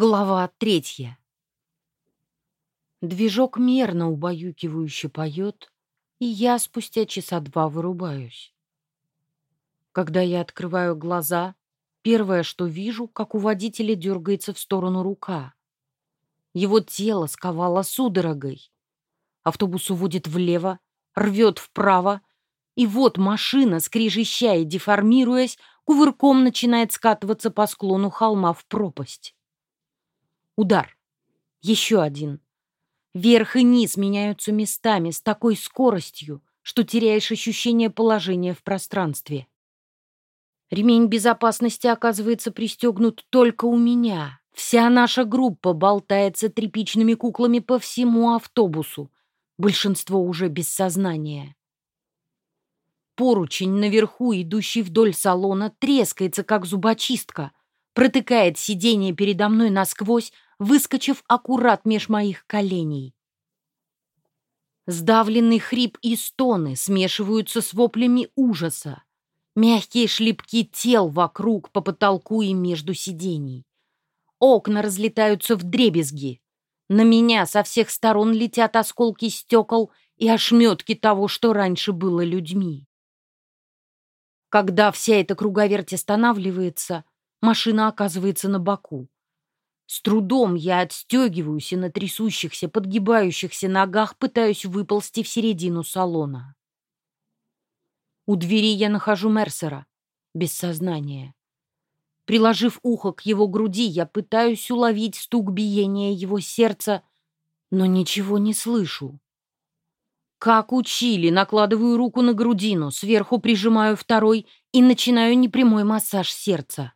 Глава третья. Движок мерно убаюкивающе поет, и я спустя часа два вырубаюсь. Когда я открываю глаза, первое, что вижу, как у водителя дергается в сторону рука. Его тело сковало судорогой. Автобус уводит влево, рвет вправо, и вот машина, скрижища и деформируясь, кувырком начинает скатываться по склону холма в пропасть. Удар. Еще один. Верх и низ меняются местами с такой скоростью, что теряешь ощущение положения в пространстве. Ремень безопасности оказывается пристегнут только у меня. Вся наша группа болтается тряпичными куклами по всему автобусу. Большинство уже без сознания. Поручень наверху, идущий вдоль салона, трескается, как зубочистка, протыкает сиденье передо мной насквозь, выскочив аккурат меж моих коленей. Сдавленный хрип и стоны смешиваются с воплями ужаса. Мягкие шлепки тел вокруг, по потолку и между сидений. Окна разлетаются в дребезги. На меня со всех сторон летят осколки стекол и ошметки того, что раньше было людьми. Когда вся эта круговерть останавливается, машина оказывается на боку. С трудом я отстегиваюсь и на трясущихся, подгибающихся ногах пытаюсь выползти в середину салона. У двери я нахожу Мерсера, без сознания. Приложив ухо к его груди, я пытаюсь уловить стук биения его сердца, но ничего не слышу. Как учили, накладываю руку на грудину, сверху прижимаю второй и начинаю непрямой массаж сердца.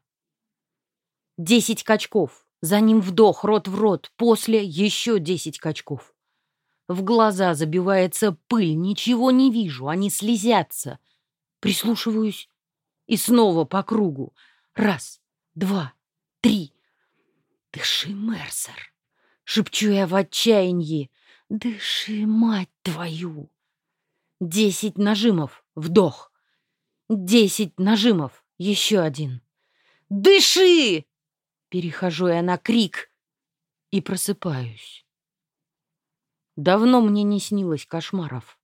Десять качков. За ним вдох, рот в рот, после еще десять качков. В глаза забивается пыль, ничего не вижу, они слезятся. Прислушиваюсь и снова по кругу. Раз, два, три. Дыши, Мерсер. Шепчу я в отчаянии. Дыши, мать твою. Десять нажимов, вдох. Десять нажимов, еще один. Дыши! Перехожу я на крик и просыпаюсь. Давно мне не снилось кошмаров.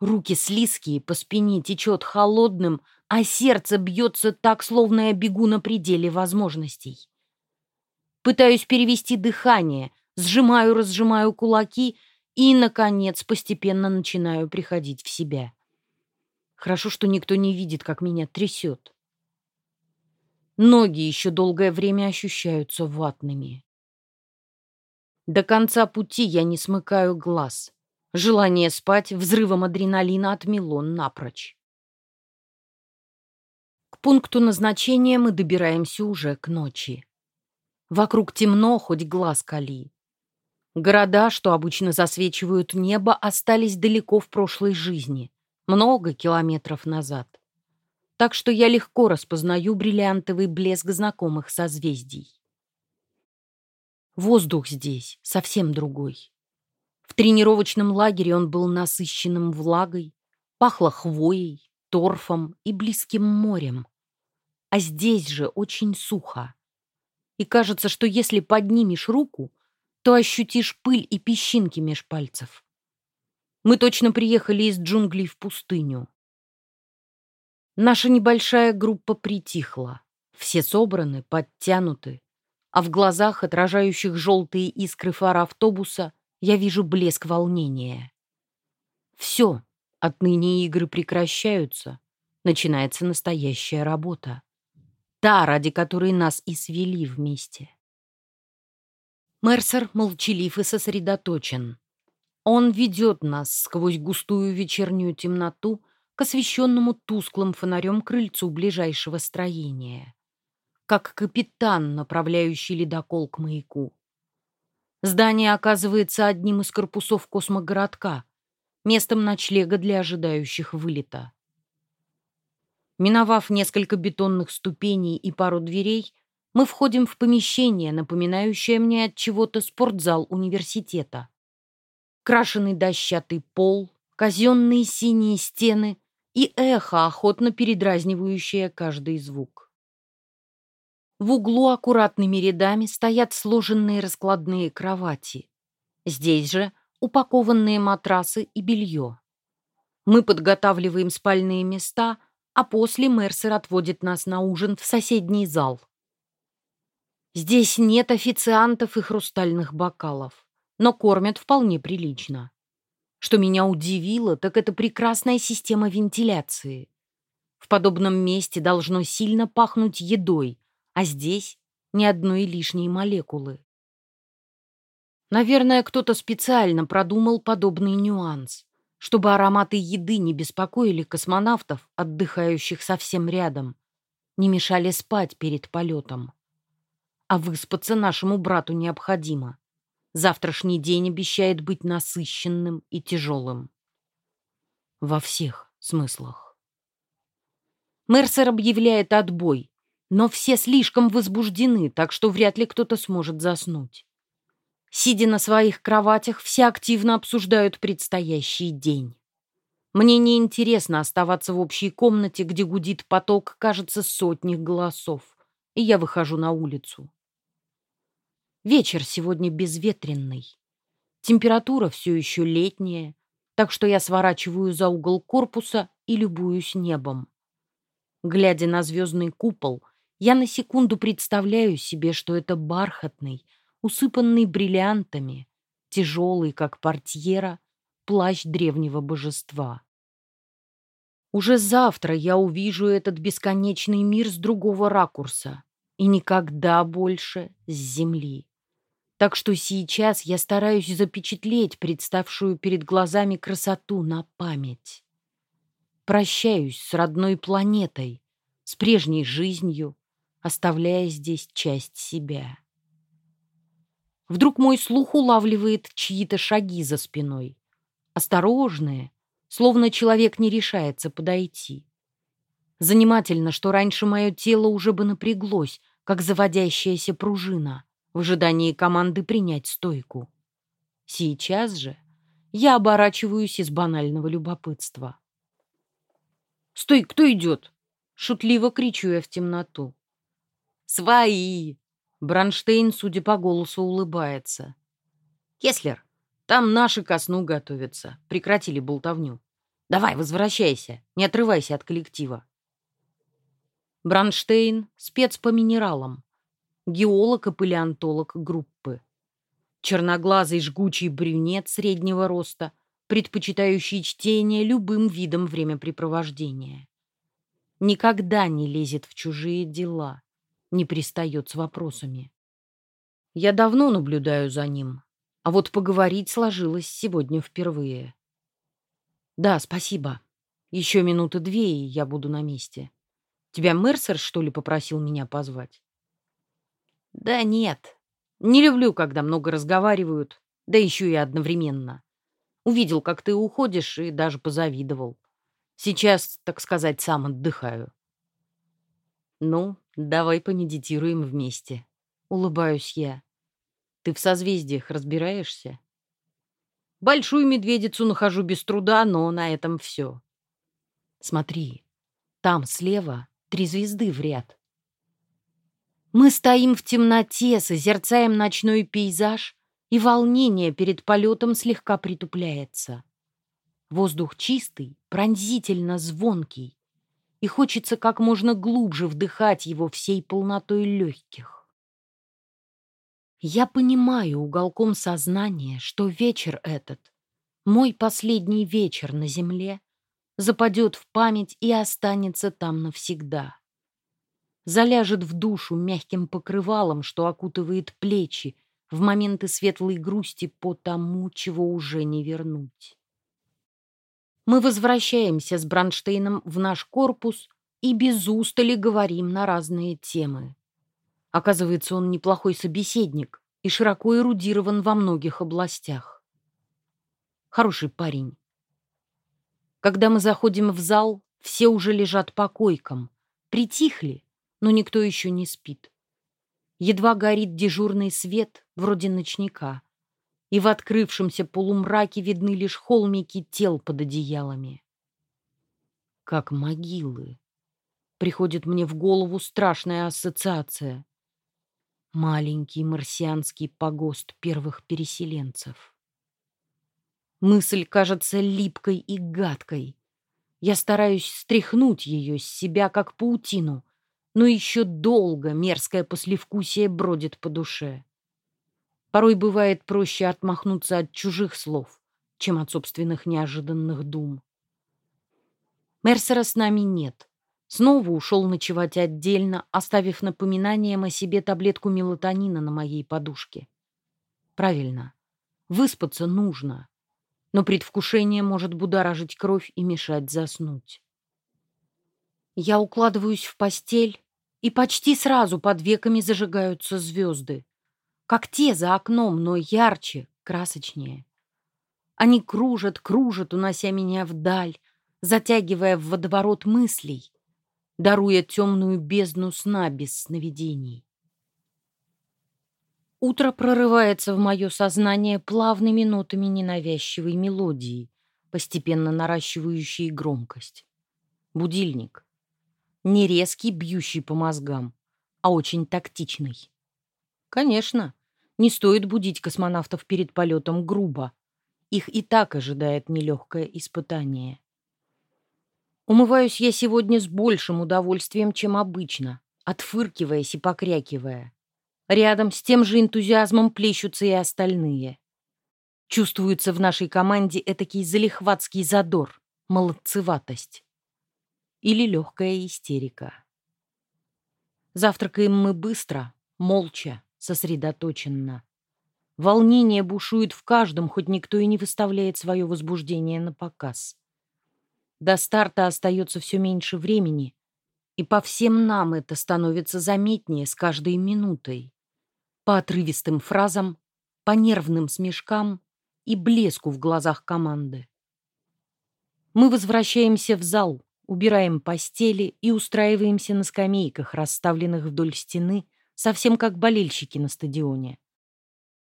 Руки слизкие, по спине течет холодным, а сердце бьется так, словно я бегу на пределе возможностей. Пытаюсь перевести дыхание, сжимаю-разжимаю кулаки и, наконец, постепенно начинаю приходить в себя. Хорошо, что никто не видит, как меня трясет. Ноги еще долгое время ощущаются ватными. До конца пути я не смыкаю глаз. Желание спать взрывом адреналина отмело напрочь. К пункту назначения мы добираемся уже к ночи. Вокруг темно, хоть глаз кали. Города, что обычно засвечивают небо, остались далеко в прошлой жизни, много километров назад так что я легко распознаю бриллиантовый блеск знакомых созвездий. Воздух здесь совсем другой. В тренировочном лагере он был насыщенным влагой, пахло хвоей, торфом и близким морем. А здесь же очень сухо. И кажется, что если поднимешь руку, то ощутишь пыль и песчинки меж пальцев. Мы точно приехали из джунглей в пустыню. Наша небольшая группа притихла. Все собраны, подтянуты. А в глазах, отражающих желтые искры фар автобуса, я вижу блеск волнения. Все, отныне игры прекращаются. Начинается настоящая работа. Та, ради которой нас и свели вместе. Мерсер молчалив и сосредоточен. Он ведет нас сквозь густую вечернюю темноту, к освещенному тусклым фонарем крыльцу ближайшего строения, как капитан, направляющий ледокол к маяку. Здание оказывается одним из корпусов космогородка, местом ночлега для ожидающих вылета. Миновав несколько бетонных ступеней и пару дверей, мы входим в помещение, напоминающее мне от чего-то спортзал университета. Крашеный дощатый пол, казенные синие стены и эхо, охотно передразнивающее каждый звук. В углу аккуратными рядами стоят сложенные раскладные кровати. Здесь же упакованные матрасы и белье. Мы подготавливаем спальные места, а после Мерсер отводит нас на ужин в соседний зал. Здесь нет официантов и хрустальных бокалов, но кормят вполне прилично. Что меня удивило, так это прекрасная система вентиляции. В подобном месте должно сильно пахнуть едой, а здесь ни одной лишней молекулы. Наверное, кто-то специально продумал подобный нюанс, чтобы ароматы еды не беспокоили космонавтов, отдыхающих совсем рядом, не мешали спать перед полетом. А выспаться нашему брату необходимо. Завтрашний день обещает быть насыщенным и тяжелым. Во всех смыслах. Мерсер объявляет отбой, но все слишком возбуждены, так что вряд ли кто-то сможет заснуть. Сидя на своих кроватях, все активно обсуждают предстоящий день. Мне не интересно оставаться в общей комнате, где гудит поток, кажется, сотни голосов, и я выхожу на улицу. Вечер сегодня безветренный. Температура все еще летняя, так что я сворачиваю за угол корпуса и любуюсь небом. Глядя на звездный купол, я на секунду представляю себе, что это бархатный, усыпанный бриллиантами, тяжелый, как портьера, плащ древнего божества. Уже завтра я увижу этот бесконечный мир с другого ракурса и никогда больше с земли. Так что сейчас я стараюсь запечатлеть представшую перед глазами красоту на память. Прощаюсь с родной планетой, с прежней жизнью, оставляя здесь часть себя. Вдруг мой слух улавливает чьи-то шаги за спиной. Осторожные, словно человек не решается подойти. Занимательно, что раньше мое тело уже бы напряглось, как заводящаяся пружина, в ожидании команды принять стойку. Сейчас же я оборачиваюсь из банального любопытства. «Стой, кто идет?» — шутливо кричу я в темноту. «Свои!» Бронштейн, судя по голосу, улыбается. «Кеслер, там наши ко сну готовятся. Прекратили болтовню. Давай, возвращайся. Не отрывайся от коллектива». Бронштейн — спец по минералам. Геолог и палеонтолог группы. Черноглазый жгучий брюнет среднего роста, предпочитающий чтение любым видом времяпрепровождения. Никогда не лезет в чужие дела не пристает с вопросами. Я давно наблюдаю за ним, а вот поговорить сложилось сегодня впервые. Да, спасибо. Еще минуты две, и я буду на месте. Тебя Мерсер, что ли, попросил меня позвать? Да нет. Не люблю, когда много разговаривают, да еще и одновременно. Увидел, как ты уходишь, и даже позавидовал. Сейчас, так сказать, сам отдыхаю. Ну, давай помедитируем вместе. Улыбаюсь я. Ты в созвездиях разбираешься? Большую медведицу нахожу без труда, но на этом все. Смотри, там слева три звезды в ряд. Мы стоим в темноте, созерцаем ночной пейзаж, и волнение перед полетом слегка притупляется. Воздух чистый, пронзительно звонкий и хочется как можно глубже вдыхать его всей полнотой легких. Я понимаю уголком сознания, что вечер этот, мой последний вечер на земле, западет в память и останется там навсегда. Заляжет в душу мягким покрывалом, что окутывает плечи в моменты светлой грусти по тому, чего уже не вернуть. Мы возвращаемся с Бранштейном в наш корпус и без устали говорим на разные темы. Оказывается, он неплохой собеседник и широко эрудирован во многих областях. Хороший парень. Когда мы заходим в зал, все уже лежат по койкам, притихли, но никто еще не спит. Едва горит дежурный свет, вроде ночника и в открывшемся полумраке видны лишь холмики тел под одеялами. Как могилы. Приходит мне в голову страшная ассоциация. маленький марсианский погост первых переселенцев. Мысль кажется липкой и гадкой. Я стараюсь стряхнуть ее с себя, как паутину, но еще долго мерзкое послевкусие бродит по душе. Порой бывает проще отмахнуться от чужих слов, чем от собственных неожиданных дум. Мерсера с нами нет. Снова ушел ночевать отдельно, оставив напоминанием о себе таблетку мелатонина на моей подушке. Правильно. Выспаться нужно. Но предвкушение может будоражить кровь и мешать заснуть. Я укладываюсь в постель, и почти сразу под веками зажигаются звезды. Как те за окном, но ярче, красочнее. Они кружат, кружат, унося меня вдаль, затягивая в водоворот мыслей, даруя темную бездну сна без сновидений. Утро прорывается в мое сознание плавными нотами ненавязчивой мелодии, постепенно наращивающей громкость. Будильник. Не резкий, бьющий по мозгам, а очень тактичный. Конечно, не стоит будить космонавтов перед полетом грубо. Их и так ожидает нелегкое испытание. Умываюсь я сегодня с большим удовольствием, чем обычно, отфыркиваясь и покрякивая. Рядом с тем же энтузиазмом плещутся и остальные. Чувствуется в нашей команде этакий залихватский задор, молодцеватость. Или легкая истерика. Завтракаем мы быстро, молча, сосредоточенно. Волнение бушует в каждом, хоть никто и не выставляет свое возбуждение на показ. До старта остается все меньше времени, и по всем нам это становится заметнее с каждой минутой. По отрывистым фразам, по нервным смешкам и блеску в глазах команды. Мы возвращаемся в зал, убираем постели и устраиваемся на скамейках, расставленных вдоль стены, совсем как болельщики на стадионе.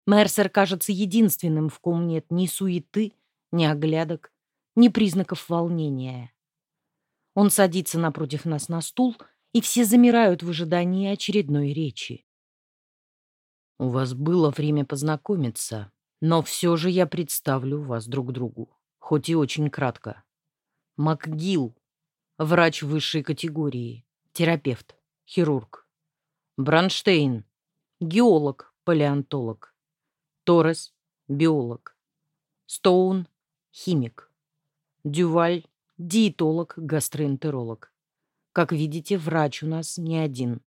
Мерсер кажется единственным, в ком нет ни суеты, ни оглядок, ни признаков волнения. Он садится напротив нас на стул, и все замирают в ожидании очередной речи. «У вас было время познакомиться, но все же я представлю вас друг другу, хоть и очень кратко. МакГилл, врач высшей категории, терапевт, хирург. Бранштейн, геолог, палеонтолог. Торрес, биолог. Стоун, химик. Дюваль — диетолог, гастроэнтеролог. Как видите, врач у нас не один.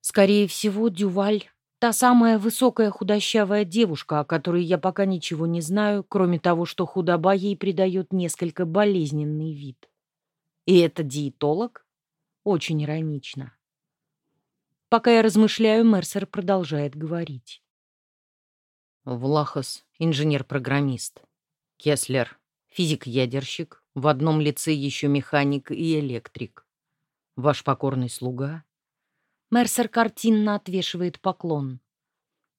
Скорее всего, Дюваль — та самая высокая худощавая девушка, о которой я пока ничего не знаю, кроме того, что худоба ей придает несколько болезненный вид. И это диетолог? Очень иронично. Пока я размышляю, Мерсер продолжает говорить. Влахос — инженер-программист. Кеслер физик-ядерщик, в одном лице еще механик и электрик. Ваш покорный слуга. Мерсер картинно отвешивает поклон.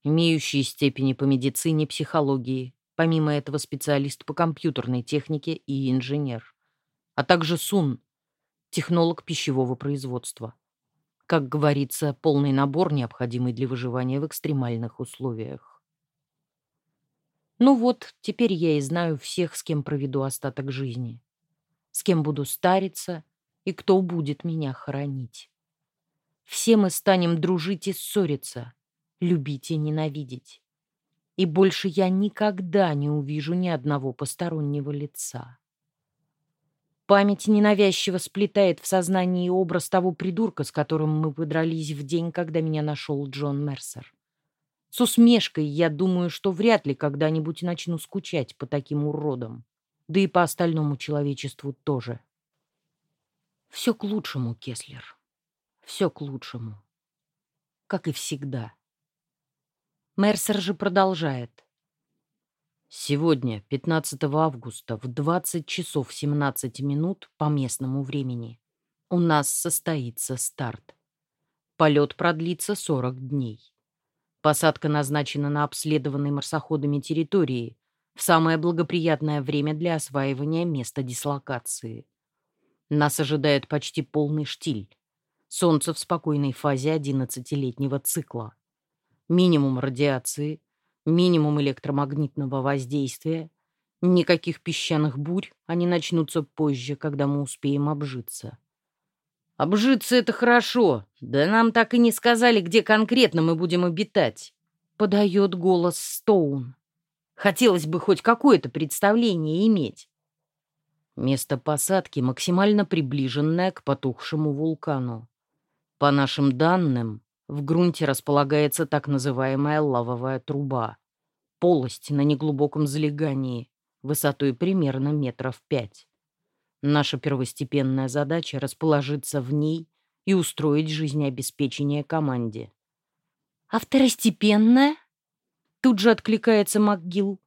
Имеющие степени по медицине, психологии, помимо этого специалист по компьютерной технике и инженер, а также СУН, технолог пищевого производства. Как говорится, полный набор, необходимый для выживания в экстремальных условиях. Ну вот, теперь я и знаю всех, с кем проведу остаток жизни, с кем буду стариться и кто будет меня хоронить. Все мы станем дружить и ссориться, любить и ненавидеть. И больше я никогда не увижу ни одного постороннего лица. Память ненавязчиво сплетает в сознании образ того придурка, с которым мы подрались в день, когда меня нашел Джон Мерсер. С усмешкой я думаю, что вряд ли когда-нибудь начну скучать по таким уродам. Да и по остальному человечеству тоже. Все к лучшему, Кеслер. Все к лучшему. Как и всегда. Мерсер же продолжает. Сегодня, 15 августа, в 20 часов 17 минут по местному времени, у нас состоится старт. Полет продлится 40 дней. Посадка назначена на обследованной марсоходами территории в самое благоприятное время для осваивания места дислокации. Нас ожидает почти полный штиль. Солнце в спокойной фазе 11-летнего цикла. Минимум радиации, минимум электромагнитного воздействия, никаких песчаных бурь, они начнутся позже, когда мы успеем обжиться. «Обжиться — это хорошо. Да нам так и не сказали, где конкретно мы будем обитать», — подает голос Стоун. «Хотелось бы хоть какое-то представление иметь». Место посадки максимально приближенное к потухшему вулкану. По нашим данным, в грунте располагается так называемая лавовая труба. Полость на неглубоком залегании, высотой примерно метров пять. Наша первостепенная задача — расположиться в ней и устроить жизнеобеспечение команде. «А второстепенная?» Тут же откликается МакГилл.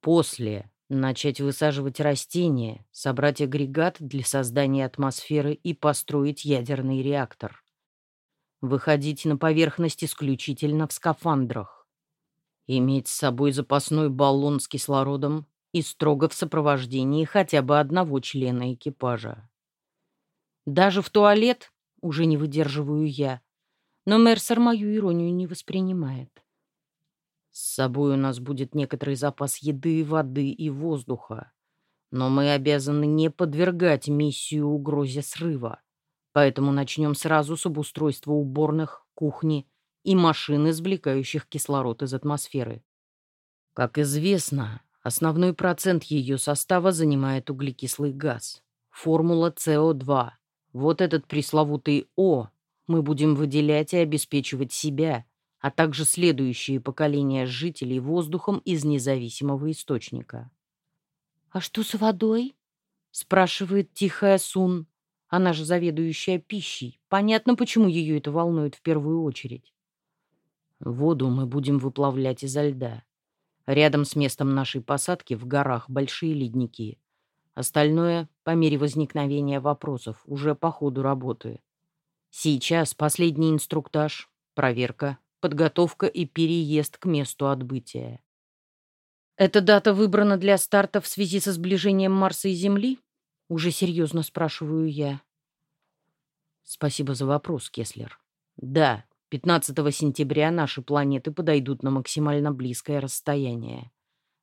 «После начать высаживать растения, собрать агрегат для создания атмосферы и построить ядерный реактор. Выходить на поверхность исключительно в скафандрах. Иметь с собой запасной баллон с кислородом и строго в сопровождении хотя бы одного члена экипажа. Даже в туалет уже не выдерживаю я, но Мерсер мою иронию не воспринимает. С собой у нас будет некоторый запас еды, воды и воздуха, но мы обязаны не подвергать миссию угрозе срыва, поэтому начнем сразу с обустройства уборных, кухни и машин, извлекающих кислород из атмосферы. Как известно, Основной процент ее состава занимает углекислый газ. Формула СО2. Вот этот пресловутый О мы будем выделять и обеспечивать себя, а также следующие поколения жителей воздухом из независимого источника. «А что с водой?» — спрашивает тихая Сун. Она же заведующая пищей. Понятно, почему ее это волнует в первую очередь. Воду мы будем выплавлять изо льда. Рядом с местом нашей посадки в горах большие ледники. Остальное, по мере возникновения вопросов, уже по ходу работы. Сейчас последний инструктаж, проверка, подготовка и переезд к месту отбытия. Эта дата выбрана для старта в связи со сближением Марса и Земли? Уже серьезно спрашиваю я. Спасибо за вопрос, Кеслер. Да, 15 сентября наши планеты подойдут на максимально близкое расстояние.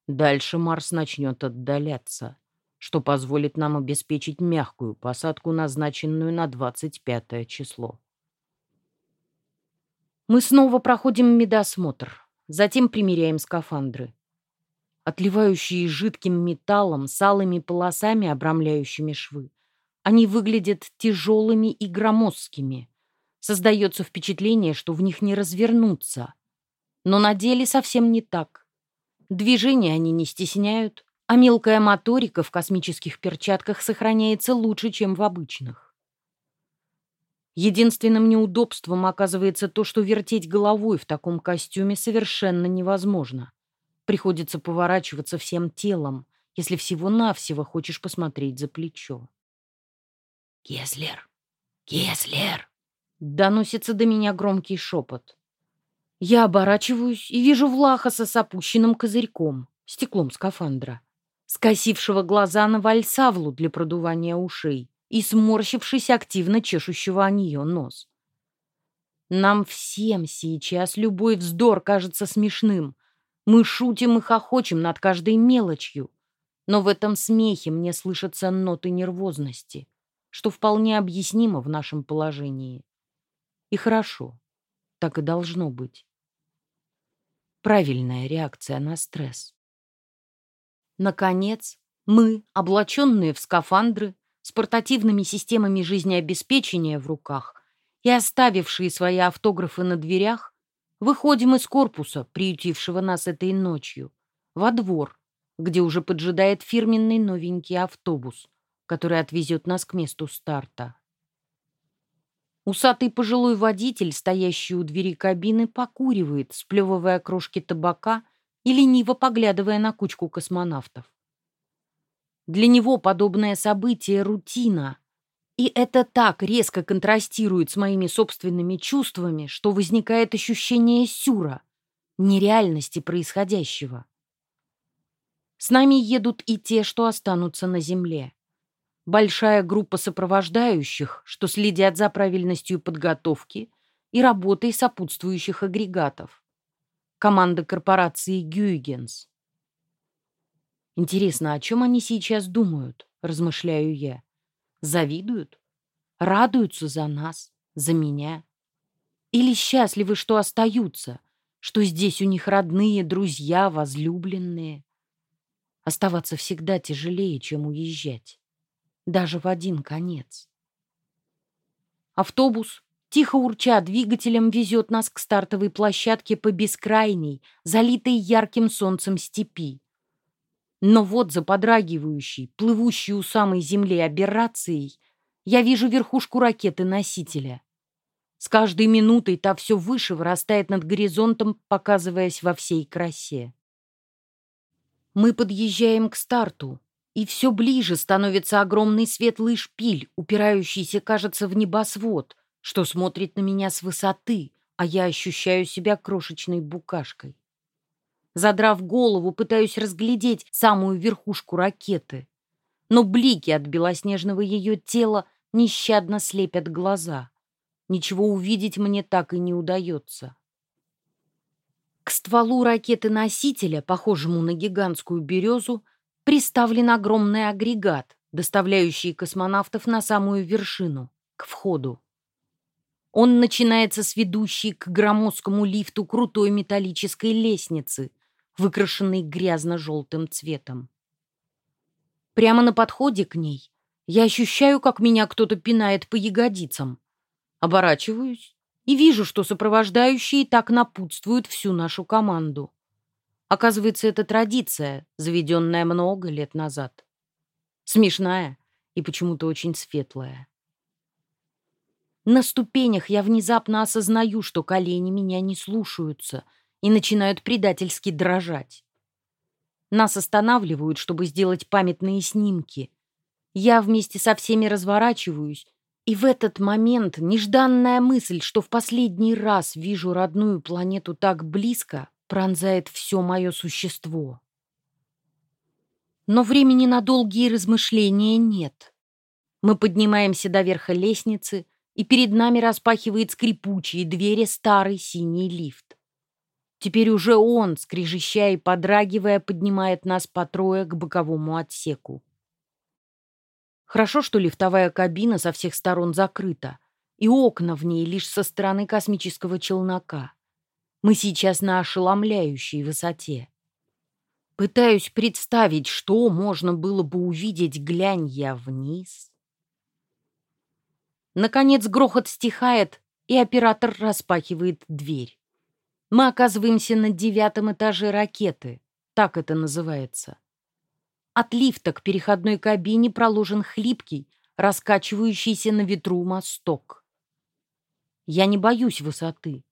Дальше Марс начнет отдаляться, что позволит нам обеспечить мягкую посадку, назначенную на 25 число. Мы снова проходим медосмотр, затем примеряем скафандры. Отливающие жидким металлом с алыми полосами, обрамляющими швы, они выглядят тяжелыми и громоздкими — Создается впечатление, что в них не развернуться. Но на деле совсем не так. Движения они не стесняют, а мелкая моторика в космических перчатках сохраняется лучше, чем в обычных. Единственным неудобством оказывается то, что вертеть головой в таком костюме совершенно невозможно. Приходится поворачиваться всем телом, если всего-навсего хочешь посмотреть за плечо. «Кеслер! Кеслер!» Доносится до меня громкий шепот. Я оборачиваюсь и вижу Влахаса с опущенным козырьком, стеклом скафандра, скосившего глаза на вальсавлу для продувания ушей и сморщившись активно чешущего о нее нос. Нам всем сейчас любой вздор кажется смешным. Мы шутим и хохочем над каждой мелочью, но в этом смехе мне слышатся ноты нервозности, что вполне объяснимо в нашем положении. И хорошо. Так и должно быть. Правильная реакция на стресс. Наконец, мы, облаченные в скафандры, с портативными системами жизнеобеспечения в руках и оставившие свои автографы на дверях, выходим из корпуса, приютившего нас этой ночью, во двор, где уже поджидает фирменный новенький автобус, который отвезет нас к месту старта. Усатый пожилой водитель, стоящий у двери кабины, покуривает, сплевывая крошки табака и лениво поглядывая на кучку космонавтов. Для него подобное событие — рутина. И это так резко контрастирует с моими собственными чувствами, что возникает ощущение сюра, нереальности происходящего. С нами едут и те, что останутся на Земле. Большая группа сопровождающих, что следят за правильностью подготовки и работой сопутствующих агрегатов. Команда корпорации «Гюйгенс». Интересно, о чем они сейчас думают, размышляю я. Завидуют? Радуются за нас, за меня? Или счастливы, что остаются, что здесь у них родные, друзья, возлюбленные? Оставаться всегда тяжелее, чем уезжать. Даже в один конец. Автобус, тихо урча двигателем, везет нас к стартовой площадке по бескрайней, залитой ярким солнцем степи. Но вот за подрагивающей, плывущей у самой земли аберрацией, я вижу верхушку ракеты-носителя. С каждой минутой та все выше вырастает над горизонтом, показываясь во всей красе. Мы подъезжаем к старту, и все ближе становится огромный светлый шпиль, упирающийся, кажется, в небосвод, что смотрит на меня с высоты, а я ощущаю себя крошечной букашкой. Задрав голову, пытаюсь разглядеть самую верхушку ракеты, но блики от белоснежного ее тела нещадно слепят глаза. Ничего увидеть мне так и не удается. К стволу ракеты-носителя, похожему на гигантскую березу, приставлен огромный агрегат, доставляющий космонавтов на самую вершину, к входу. Он начинается с ведущей к громоздкому лифту крутой металлической лестницы, выкрашенной грязно-желтым цветом. Прямо на подходе к ней я ощущаю, как меня кто-то пинает по ягодицам. Оборачиваюсь и вижу, что сопровождающие так напутствуют всю нашу команду. Оказывается, это традиция, заведенная много лет назад. Смешная и почему-то очень светлая. На ступенях я внезапно осознаю, что колени меня не слушаются и начинают предательски дрожать. Нас останавливают, чтобы сделать памятные снимки. Я вместе со всеми разворачиваюсь и в этот момент нежданная мысль, что в последний раз вижу родную планету так близко, пронзает все мое существо. Но времени на долгие размышления нет. Мы поднимаемся до верха лестницы, и перед нами распахивает скрипучие двери старый синий лифт. Теперь уже он, скрежеща и подрагивая, поднимает нас по трое к боковому отсеку. Хорошо, что лифтовая кабина со всех сторон закрыта, и окна в ней лишь со стороны космического челнока. Мы сейчас на ошеломляющей высоте. Пытаюсь представить, что можно было бы увидеть, глянь я вниз. Наконец грохот стихает, и оператор распахивает дверь. Мы оказываемся на девятом этаже ракеты, так это называется. От лифта к переходной кабине проложен хлипкий, раскачивающийся на ветру мосток. Я не боюсь высоты,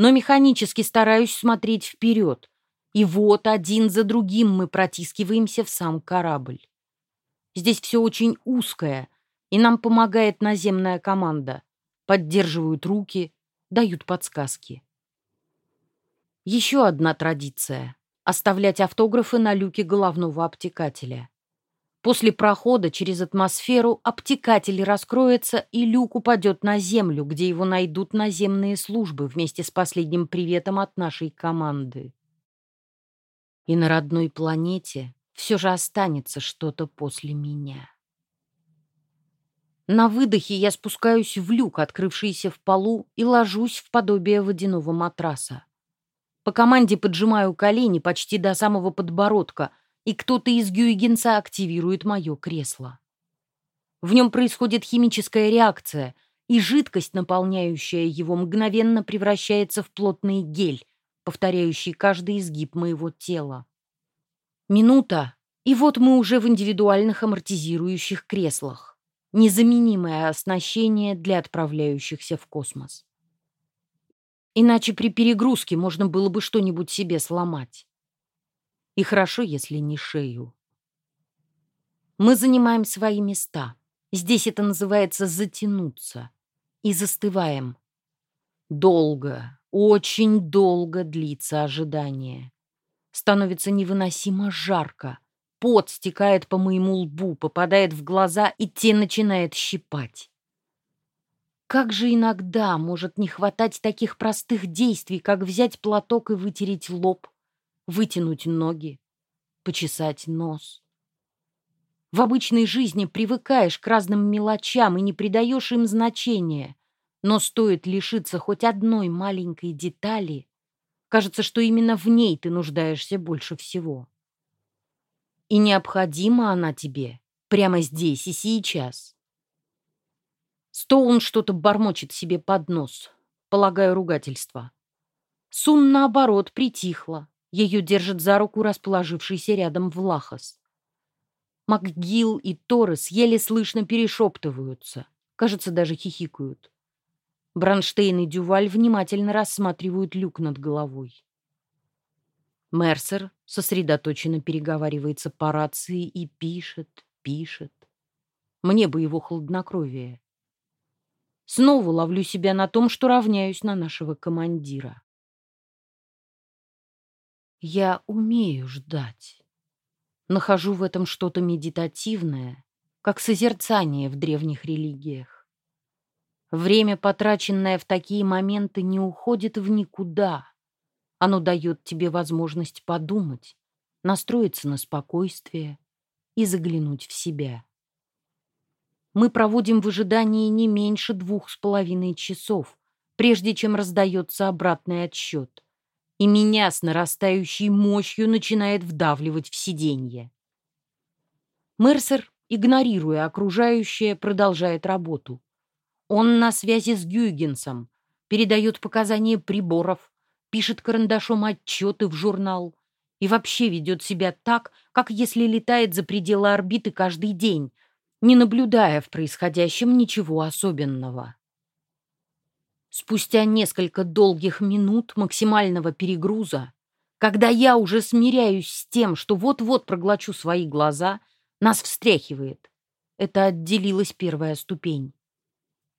но механически стараюсь смотреть вперед. И вот один за другим мы протискиваемся в сам корабль. Здесь все очень узкое, и нам помогает наземная команда. Поддерживают руки, дают подсказки. Еще одна традиция оставлять автографы на люке головного обтекателя. После прохода через атмосферу обтекатель раскроется, и люк упадет на землю, где его найдут наземные службы вместе с последним приветом от нашей команды. И на родной планете все же останется что-то после меня. На выдохе я спускаюсь в люк, открывшийся в полу, и ложусь в подобие водяного матраса. По команде поджимаю колени почти до самого подбородка, и кто-то из Гюйгенса активирует мое кресло. В нем происходит химическая реакция, и жидкость, наполняющая его, мгновенно превращается в плотный гель, повторяющий каждый изгиб моего тела. Минута, и вот мы уже в индивидуальных амортизирующих креслах. Незаменимое оснащение для отправляющихся в космос. Иначе при перегрузке можно было бы что-нибудь себе сломать. И хорошо, если не шею. Мы занимаем свои места. Здесь это называется затянуться. И застываем. Долго, очень долго длится ожидание. Становится невыносимо жарко, пот стекает по моему лбу, попадает в глаза, и те начинает щипать. Как же иногда может не хватать таких простых действий, как взять платок и вытереть лоб, вытянуть ноги, почесать нос. В обычной жизни привыкаешь к разным мелочам и не придаешь им значения, но стоит лишиться хоть одной маленькой детали, кажется, что именно в ней ты нуждаешься больше всего. И необходима она тебе прямо здесь и сейчас. Стоун что-то бормочет себе под нос, полагаю, ругательство. Сун, наоборот, притихла. Ее держит за руку расположившийся рядом Влахос. МакГилл и Торрес еле слышно перешептываются. Кажется, даже хихикают. Бронштейн и Дюваль внимательно рассматривают люк над головой. Мерсер сосредоточенно переговаривается по рации и пишет, пишет. Мне бы его хладнокровие. Снова ловлю себя на том, что равняюсь на нашего командира. Я умею ждать. Нахожу в этом что-то медитативное, как созерцание в древних религиях. Время, потраченное в такие моменты, не уходит в никуда. Оно дает тебе возможность подумать, настроиться на спокойствие и заглянуть в себя мы проводим в ожидании не меньше двух с половиной часов, прежде чем раздается обратный отсчет. И меня с нарастающей мощью начинает вдавливать в сиденье. Мерсер, игнорируя окружающее, продолжает работу. Он на связи с Гюйгенсом, передает показания приборов, пишет карандашом отчеты в журнал и вообще ведет себя так, как если летает за пределы орбиты каждый день, не наблюдая в происходящем ничего особенного. Спустя несколько долгих минут максимального перегруза, когда я уже смиряюсь с тем, что вот-вот проглочу свои глаза, нас встряхивает. Это отделилась первая ступень.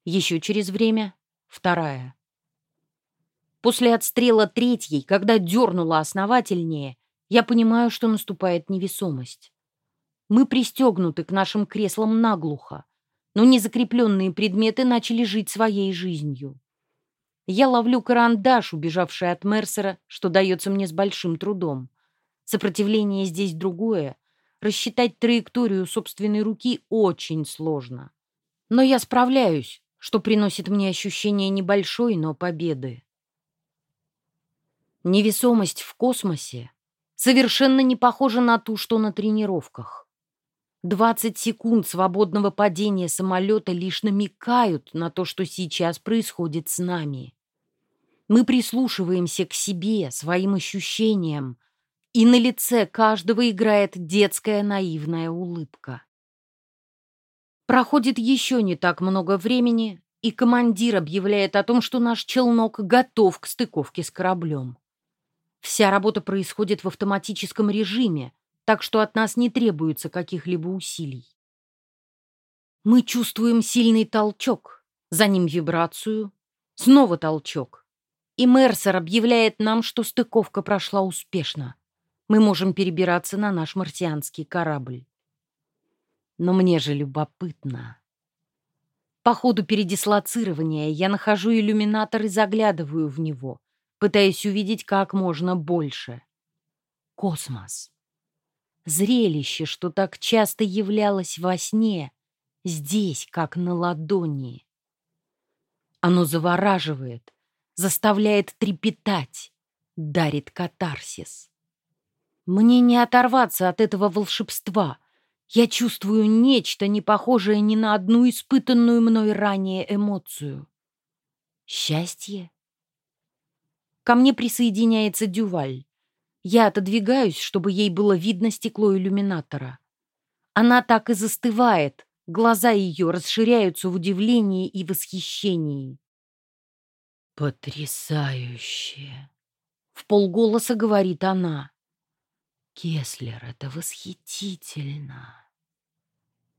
Еще через время — вторая. После отстрела третьей, когда дернула основательнее, я понимаю, что наступает невесомость. Мы пристегнуты к нашим креслам наглухо, но незакрепленные предметы начали жить своей жизнью. Я ловлю карандаш, убежавший от Мерсера, что дается мне с большим трудом. Сопротивление здесь другое. Рассчитать траекторию собственной руки очень сложно. Но я справляюсь, что приносит мне ощущение небольшой, но победы. Невесомость в космосе совершенно не похожа на ту, что на тренировках. 20 секунд свободного падения самолета лишь намекают на то, что сейчас происходит с нами. Мы прислушиваемся к себе, своим ощущениям, и на лице каждого играет детская наивная улыбка. Проходит еще не так много времени, и командир объявляет о том, что наш челнок готов к стыковке с кораблем. Вся работа происходит в автоматическом режиме, так что от нас не требуется каких-либо усилий. Мы чувствуем сильный толчок, за ним вибрацию, снова толчок. И Мерсер объявляет нам, что стыковка прошла успешно. Мы можем перебираться на наш марсианский корабль. Но мне же любопытно. По ходу передислоцирования я нахожу иллюминатор и заглядываю в него, пытаясь увидеть как можно больше. Космос. Зрелище, что так часто являлось во сне, здесь, как на ладони. Оно завораживает, заставляет трепетать, дарит катарсис. Мне не оторваться от этого волшебства. Я чувствую нечто, не похожее ни на одну испытанную мной ранее эмоцию. Счастье? Ко мне присоединяется Дюваль. Я отодвигаюсь, чтобы ей было видно стекло иллюминатора. Она так и застывает, глаза ее расширяются в удивлении и восхищении. «Потрясающе!» — в полголоса говорит она. «Кеслер, это восхитительно!»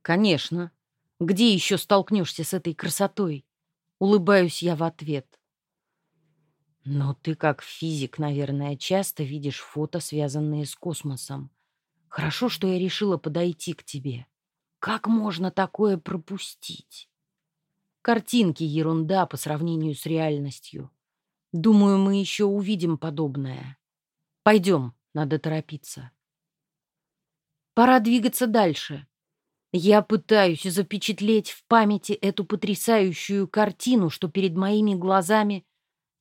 «Конечно. Где еще столкнешься с этой красотой?» Улыбаюсь я в ответ. Но ты, как физик, наверное, часто видишь фото, связанные с космосом. Хорошо, что я решила подойти к тебе. Как можно такое пропустить? Картинки — ерунда по сравнению с реальностью. Думаю, мы еще увидим подобное. Пойдем, надо торопиться. Пора двигаться дальше. Я пытаюсь запечатлеть в памяти эту потрясающую картину, что перед моими глазами,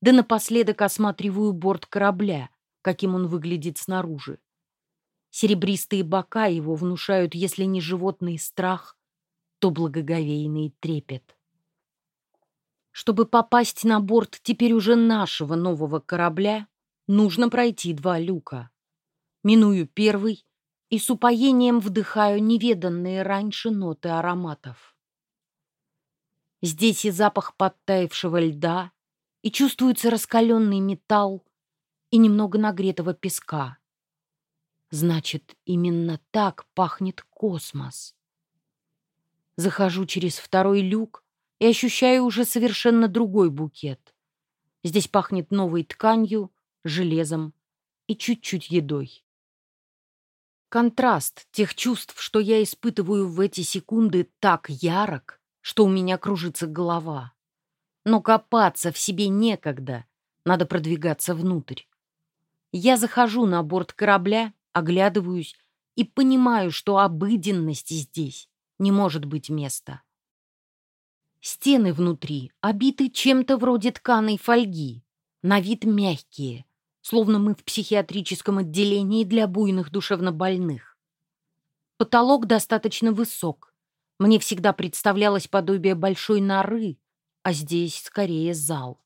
да напоследок осматриваю борт корабля, каким он выглядит снаружи. Серебристые бока его внушают, если не животный страх, то благоговейный трепет. Чтобы попасть на борт теперь уже нашего нового корабля, нужно пройти два люка. Миную первый и с упоением вдыхаю неведанные раньше ноты ароматов. Здесь и запах подтаявшего льда, и чувствуется раскаленный металл и немного нагретого песка. Значит, именно так пахнет космос. Захожу через второй люк и ощущаю уже совершенно другой букет. Здесь пахнет новой тканью, железом и чуть-чуть едой. Контраст тех чувств, что я испытываю в эти секунды, так ярок, что у меня кружится голова. Но копаться в себе некогда, надо продвигаться внутрь. Я захожу на борт корабля оглядываюсь и понимаю, что обыденности здесь не может быть места. Стены внутри обиты чем-то вроде тканой фольги, на вид мягкие, словно мы в психиатрическом отделении для буйных душевнобольных. Потолок достаточно высок. Мне всегда представлялось подобие большой норы, а здесь скорее зал.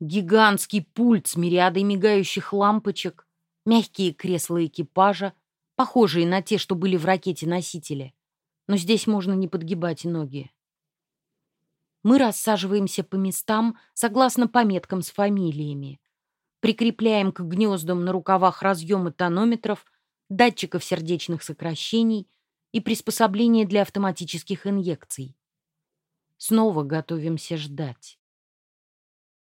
Гигантский пульт с мириадой мигающих лампочек, мягкие кресла экипажа, похожие на те, что были в ракете-носителе. Но здесь можно не подгибать ноги. Мы рассаживаемся по местам согласно пометкам с фамилиями. Прикрепляем к гнездам на рукавах разъемы тонометров, датчиков сердечных сокращений и приспособления для автоматических инъекций. Снова готовимся ждать.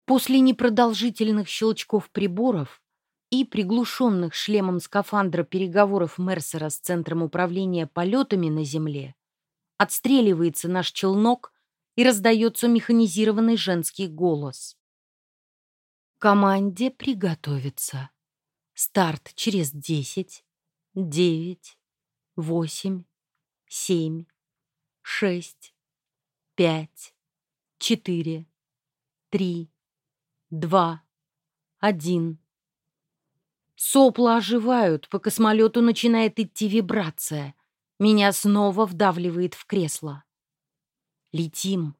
После непродолжительных щелчков приборов и приглушенных шлемом скафандра переговоров Мерсера с Центром управления полетами на Земле отстреливается наш челнок и раздается механизированный женский голос. Команде приготовиться. Старт через десять, девять, восемь, семь, шесть, пять, четыре, три, два, один. Сопла оживают, по космолету начинает идти вибрация. Меня снова вдавливает в кресло. Летим.